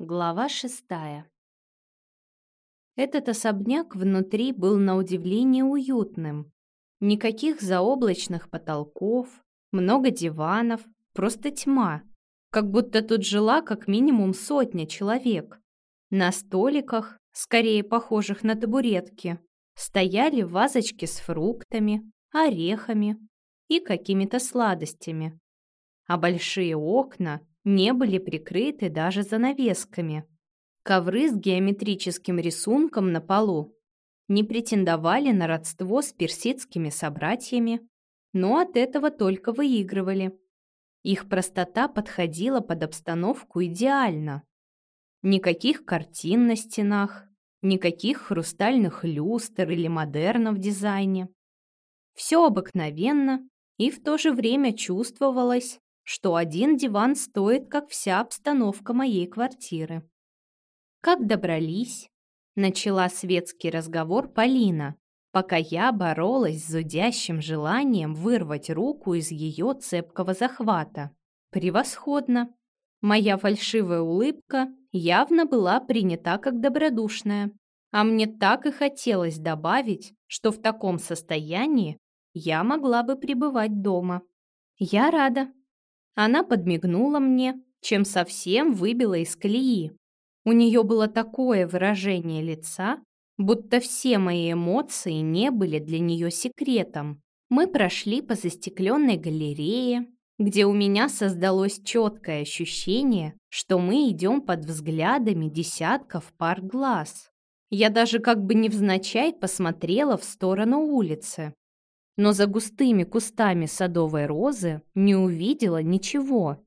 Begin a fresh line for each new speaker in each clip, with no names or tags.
Глава шестая. Этот особняк внутри был на удивление уютным. Никаких заоблачных потолков, много диванов, просто тьма. Как будто тут жила как минимум сотня человек. На столиках, скорее похожих на табуретки, стояли вазочки с фруктами, орехами и какими-то сладостями. А большие окна не были прикрыты даже занавесками. Ковры с геометрическим рисунком на полу не претендовали на родство с персидскими собратьями, но от этого только выигрывали. Их простота подходила под обстановку идеально. Никаких картин на стенах, никаких хрустальных люстр или модерна в дизайне. Все обыкновенно и в то же время чувствовалось, что один диван стоит, как вся обстановка моей квартиры. Как добрались? Начала светский разговор Полина, пока я боролась с зудящим желанием вырвать руку из ее цепкого захвата. Превосходно! Моя фальшивая улыбка явно была принята как добродушная, а мне так и хотелось добавить, что в таком состоянии я могла бы пребывать дома. Я рада, она подмигнула мне, чем совсем выбила из колеи. У нее было такое выражение лица, будто все мои эмоции не были для нее секретом. Мы прошли по застекленной галерее, где у меня создалось четкое ощущение, что мы идем под взглядами десятков пар глаз. Я даже как бы невзначай посмотрела в сторону улицы, но за густыми кустами садовой розы не увидела ничего,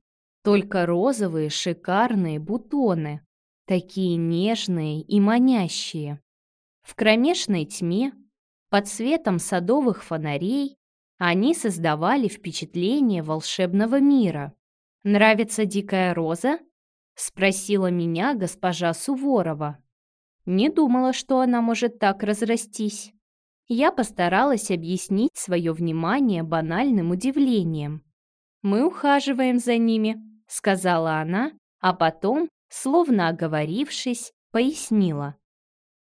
только розовые шикарные бутоны, такие нежные и манящие. В кромешной тьме, под светом садовых фонарей, они создавали впечатление волшебного мира. «Нравится дикая роза?» — спросила меня госпожа Суворова. Не думала, что она может так разрастись. Я постаралась объяснить свое внимание банальным удивлением. «Мы ухаживаем за ними», — сказала она, а потом, словно оговорившись, пояснила.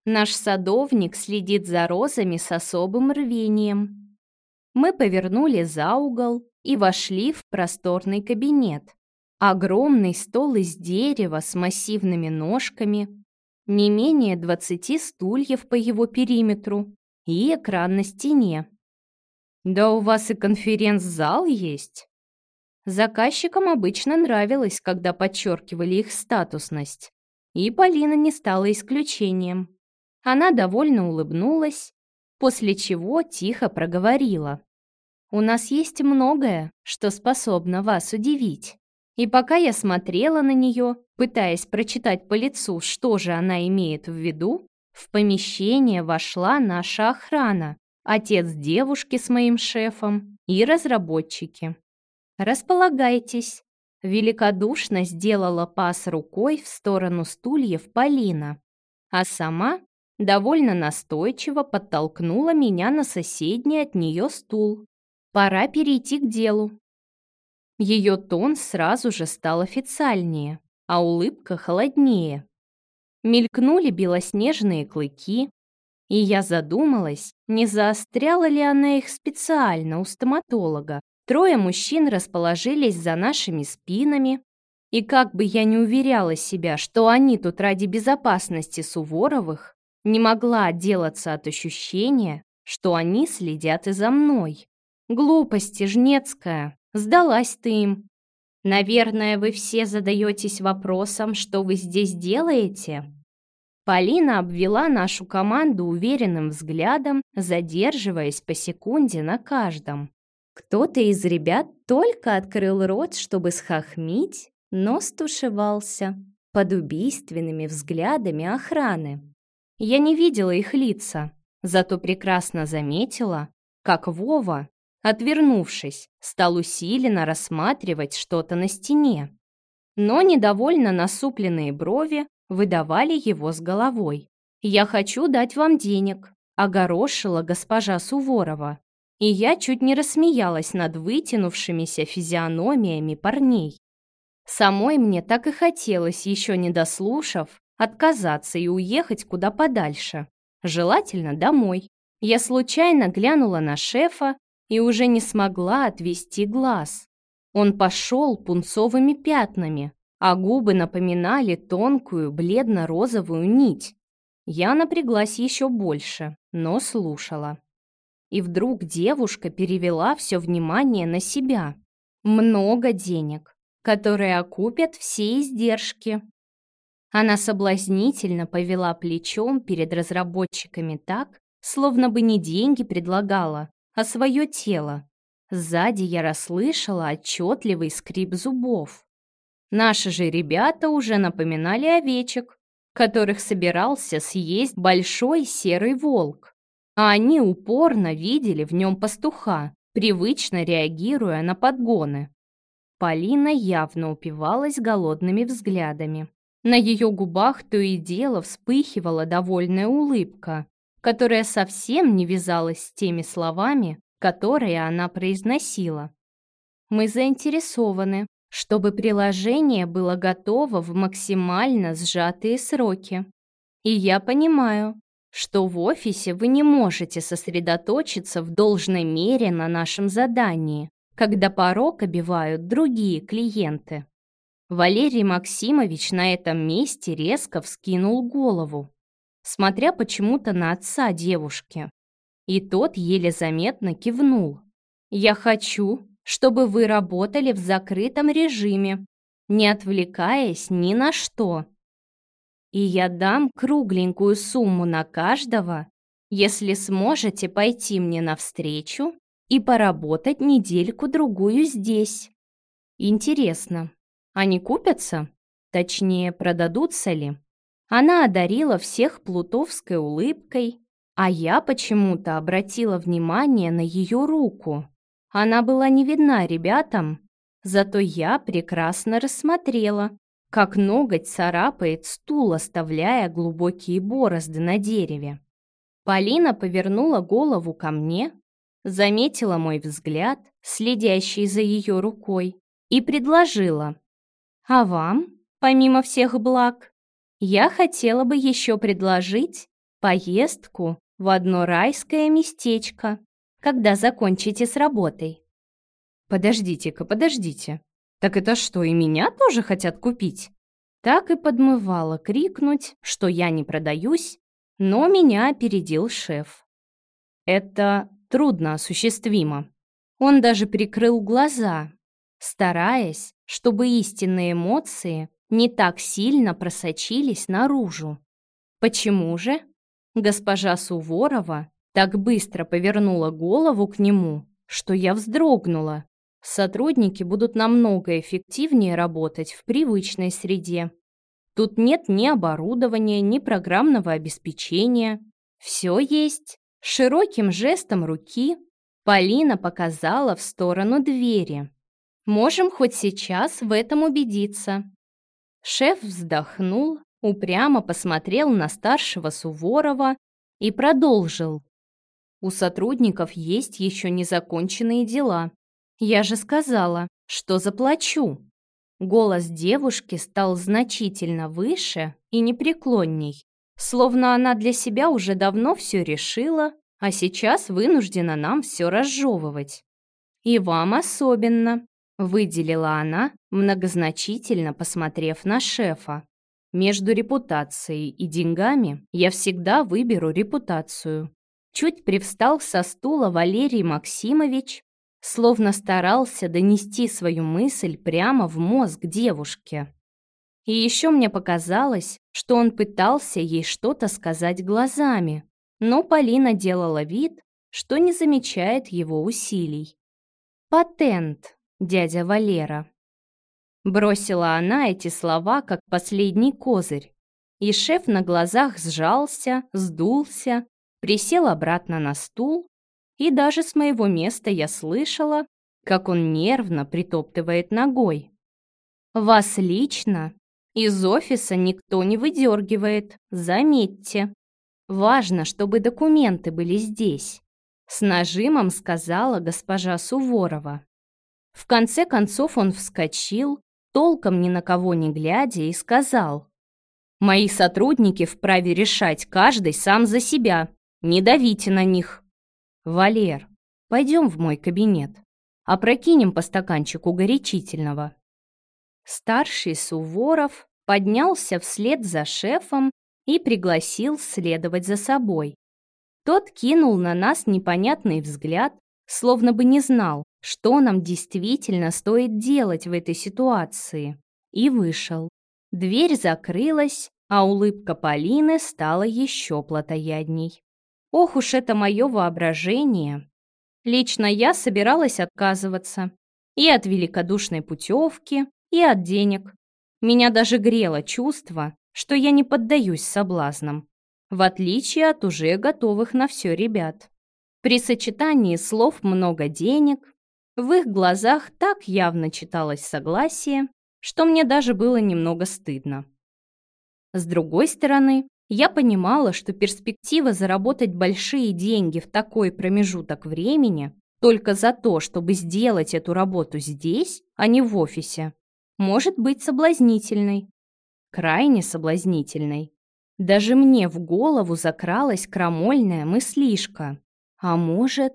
«Наш садовник следит за розами с особым рвением». Мы повернули за угол и вошли в просторный кабинет. Огромный стол из дерева с массивными ножками, не менее двадцати стульев по его периметру, и экран на стене. «Да у вас и конференц-зал есть?» Заказчикам обычно нравилось, когда подчеркивали их статусность. И Полина не стала исключением. Она довольно улыбнулась, после чего тихо проговорила. «У нас есть многое, что способно вас удивить». И пока я смотрела на нее, пытаясь прочитать по лицу, что же она имеет в виду, в помещение вошла наша охрана, отец девушки с моим шефом и разработчики. «Располагайтесь», — великодушно сделала пас рукой в сторону стульев Полина, а сама довольно настойчиво подтолкнула меня на соседний от нее стул. «Пора перейти к делу». Ее тон сразу же стал официальнее, а улыбка холоднее. Мелькнули белоснежные клыки, и я задумалась, не заостряла ли она их специально у стоматолога. Трое мужчин расположились за нашими спинами, и как бы я не уверяла себя, что они тут ради безопасности Суворовых, не могла отделаться от ощущения, что они следят и за мной. Глупости, Жнецкая, сдалась ты им. Наверное, вы все задаетесь вопросом, что вы здесь делаете? Полина обвела нашу команду уверенным взглядом, задерживаясь по секунде на каждом. Кто-то из ребят только открыл рот, чтобы схохмить, но стушевался под убийственными взглядами охраны. Я не видела их лица, зато прекрасно заметила, как Вова, отвернувшись, стал усиленно рассматривать что-то на стене. Но недовольно насупленные брови выдавали его с головой. «Я хочу дать вам денег», — огорошила госпожа Суворова. И я чуть не рассмеялась над вытянувшимися физиономиями парней. Самой мне так и хотелось, еще не дослушав, отказаться и уехать куда подальше, желательно домой. Я случайно глянула на шефа и уже не смогла отвести глаз. Он пошел пунцовыми пятнами, а губы напоминали тонкую бледно-розовую нить. Я напряглась еще больше, но слушала. И вдруг девушка перевела все внимание на себя. Много денег, которые окупят все издержки. Она соблазнительно повела плечом перед разработчиками так, словно бы не деньги предлагала, а свое тело. Сзади я расслышала отчетливый скрип зубов. Наши же ребята уже напоминали овечек, которых собирался съесть большой серый волк. А они упорно видели в нем пастуха, привычно реагируя на подгоны. Полина явно упивалась голодными взглядами. На ее губах то и дело вспыхивала довольная улыбка, которая совсем не вязалась с теми словами, которые она произносила. Мы заинтересованы, чтобы приложение было готово в максимально сжатые сроки. И я понимаю, что в офисе вы не можете сосредоточиться в должной мере на нашем задании, когда порог обивают другие клиенты. Валерий Максимович на этом месте резко вскинул голову, смотря почему-то на отца девушки. И тот еле заметно кивнул. «Я хочу, чтобы вы работали в закрытом режиме, не отвлекаясь ни на что. И я дам кругленькую сумму на каждого, если сможете пойти мне навстречу и поработать недельку-другую здесь. Интересно, они купятся? Точнее, продадутся ли? Она одарила всех плутовской улыбкой, а я почему-то обратила внимание на ее руку. Она была не видна ребятам, зато я прекрасно рассмотрела, как ноготь царапает стул, оставляя глубокие борозды на дереве. Полина повернула голову ко мне, заметила мой взгляд, следящий за ее рукой, и предложила. «А вам, помимо всех благ, я хотела бы еще предложить поездку в одно райское местечко, когда закончите с работой». «Подождите-ка, подождите. Так это что, и меня тоже хотят купить?» Так и подмывала крикнуть, что я не продаюсь, но меня опередил шеф. Это трудно осуществимо. Он даже прикрыл глаза, стараясь, чтобы истинные эмоции не так сильно просочились наружу. Почему же? Госпожа Суворова так быстро повернула голову к нему, что я вздрогнула. Сотрудники будут намного эффективнее работать в привычной среде. Тут нет ни оборудования, ни программного обеспечения. Все есть. Широким жестом руки Полина показала в сторону двери. Можем хоть сейчас в этом убедиться. Шеф вздохнул, упрямо посмотрел на старшего Суворова и продолжил. У сотрудников есть еще незаконченные дела. Я же сказала, что заплачу. Голос девушки стал значительно выше и непреклонней, словно она для себя уже давно все решила, а сейчас вынуждена нам все разжевывать. И вам особенно, выделила она, многозначительно посмотрев на шефа. Между репутацией и деньгами я всегда выберу репутацию. Чуть привстал со стула Валерий Максимович, словно старался донести свою мысль прямо в мозг девушки. И еще мне показалось, что он пытался ей что-то сказать глазами, но Полина делала вид, что не замечает его усилий. «Патент, дядя Валера». Бросила она эти слова, как последний козырь, и шеф на глазах сжался, сдулся, присел обратно на стул и даже с моего места я слышала, как он нервно притоптывает ногой. «Вас лично из офиса никто не выдергивает, заметьте. Важно, чтобы документы были здесь», с нажимом сказала госпожа Суворова. В конце концов он вскочил, толком ни на кого не глядя, и сказал. «Мои сотрудники вправе решать каждый сам за себя. Не давите на них». «Валер, пойдем в мой кабинет. Опрокинем по стаканчику горячительного». Старший Суворов поднялся вслед за шефом и пригласил следовать за собой. Тот кинул на нас непонятный взгляд, словно бы не знал, что нам действительно стоит делать в этой ситуации, и вышел. Дверь закрылась, а улыбка Полины стала еще плотоядней. Ох уж это мое воображение! Лично я собиралась отказываться и от великодушной путевки, и от денег. Меня даже грело чувство, что я не поддаюсь соблазнам в отличие от уже готовых на все ребят. При сочетании слов «много денег» в их глазах так явно читалось согласие, что мне даже было немного стыдно. С другой стороны, я понимала, что перспектива заработать большие деньги в такой промежуток времени только за то, чтобы сделать эту работу здесь, а не в офисе, может быть соблазнительной. Крайне соблазнительной. Даже мне в голову закралась крамольная мыслишка. А может,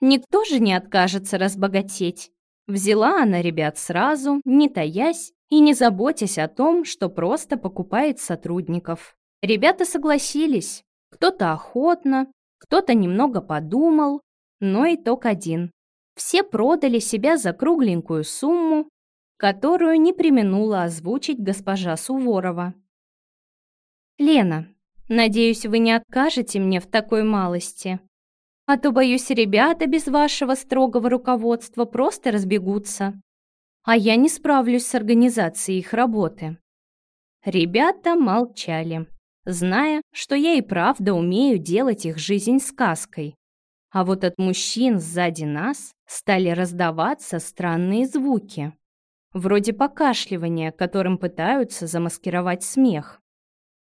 никто же не откажется разбогатеть? Взяла она ребят сразу, не таясь и не заботясь о том, что просто покупает сотрудников. Ребята согласились. Кто-то охотно, кто-то немного подумал, но итог один. Все продали себя за кругленькую сумму, которую не применула озвучить госпожа Суворова. «Лена, надеюсь, вы не откажете мне в такой малости. А то, боюсь, ребята без вашего строгого руководства просто разбегутся. А я не справлюсь с организацией их работы». Ребята молчали, зная, что я и правда умею делать их жизнь сказкой. А вот от мужчин сзади нас стали раздаваться странные звуки. Вроде покашливания, которым пытаются замаскировать смех.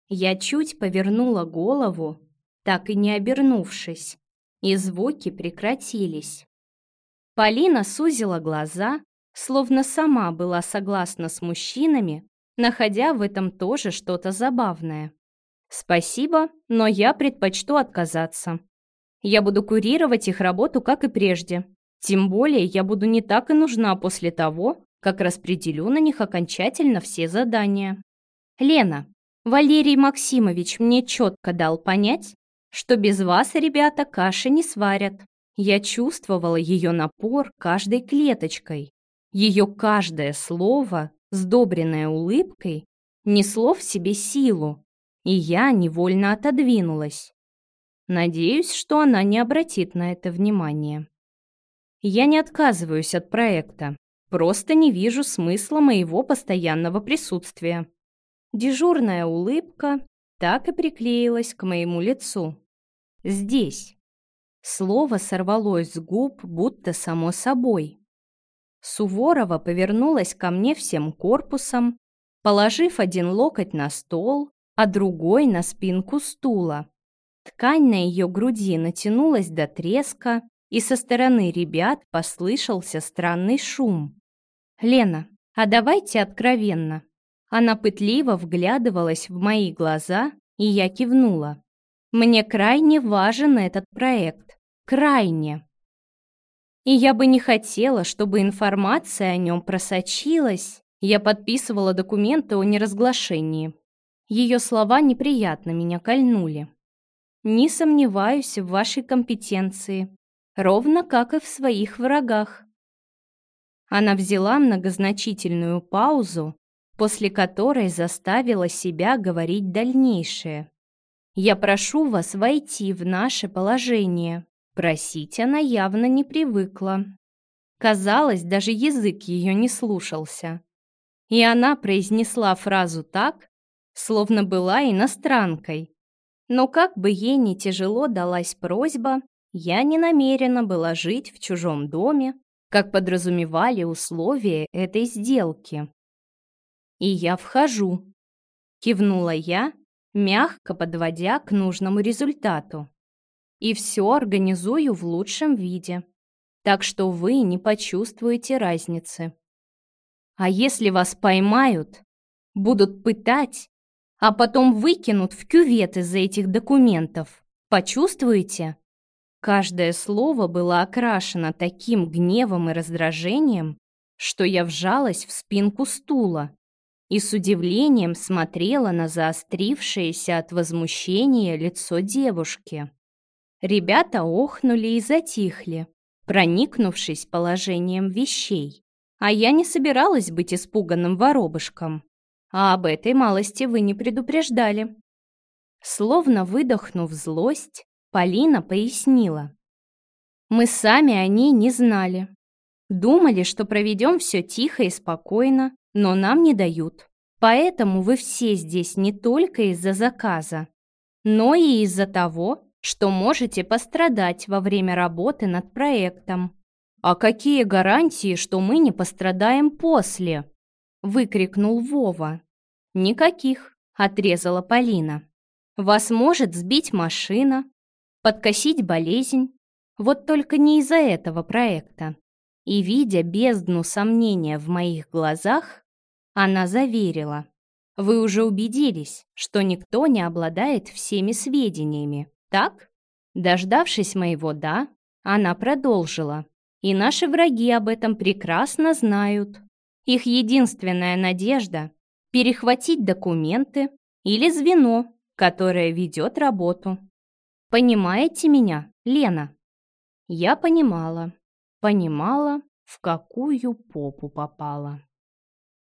Я чуть повернула голову, так и не обернувшись, и звуки прекратились. Полина сузила глаза, словно сама была согласна с мужчинами, находя в этом тоже что-то забавное. «Спасибо, но я предпочту отказаться. Я буду курировать их работу, как и прежде. Тем более я буду не так и нужна после того, как распределю на них окончательно все задания. Лена, Валерий Максимович мне четко дал понять, что без вас, ребята, каши не сварят. Я чувствовала ее напор каждой клеточкой. Ее каждое слово, сдобренное улыбкой, несло в себе силу, и я невольно отодвинулась. Надеюсь, что она не обратит на это внимание. Я не отказываюсь от проекта, просто не вижу смысла моего постоянного присутствия. Дежурная улыбка так и приклеилась к моему лицу. «Здесь». Слово сорвалось с губ, будто само собой. Суворова повернулась ко мне всем корпусом, положив один локоть на стол, а другой на спинку стула. Ткань на ее груди натянулась до треска, и со стороны ребят послышался странный шум. «Лена, а давайте откровенно. Она пытливо вглядывалась в мои глаза, и я кивнула. Мне крайне важен этот проект. Крайне. И я бы не хотела, чтобы информация о нем просочилась. Я подписывала документы о неразглашении. Ее слова неприятно меня кольнули. Не сомневаюсь в вашей компетенции, ровно как и в своих врагах. Она взяла многозначительную паузу, после которой заставила себя говорить дальнейшее. «Я прошу вас войти в наше положение». Просить она явно не привыкла. Казалось, даже язык ее не слушался. И она произнесла фразу так, словно была иностранкой. Но как бы ей не тяжело далась просьба, я не намерена была жить в чужом доме, как подразумевали условия этой сделки. «И я вхожу», — кивнула я, мягко подводя к нужному результату. «И все организую в лучшем виде, так что вы не почувствуете разницы». А если вас поймают, будут пытать, а потом выкинут в кювет из-за этих документов, почувствуете? Каждое слово было окрашено таким гневом и раздражением, что я вжалась в спинку стула и с удивлением смотрела на заострившееся от возмущения лицо девушки. Ребята охнули и затихли, проникнувшись положением вещей. А я не собиралась быть испуганным воробушком. А об этой малости вы не предупреждали. Словно выдохнув злость, Полина пояснила. Мы сами о ней не знали. Думали, что проведем все тихо и спокойно, но нам не дают. Поэтому вы все здесь не только из-за заказа, но и из-за того, что можете пострадать во время работы над проектом. «А какие гарантии, что мы не пострадаем после?» — выкрикнул Вова. «Никаких», — отрезала Полина. «Вас может сбить машина, подкосить болезнь, вот только не из-за этого проекта». И, видя бездну сомнения в моих глазах, она заверила. «Вы уже убедились, что никто не обладает всеми сведениями, так?» Дождавшись моего «да», она продолжила. И наши враги об этом прекрасно знают. Их единственная надежда – перехватить документы или звено, которое ведет работу. Понимаете меня, Лена? Я понимала. Понимала, в какую попу попала.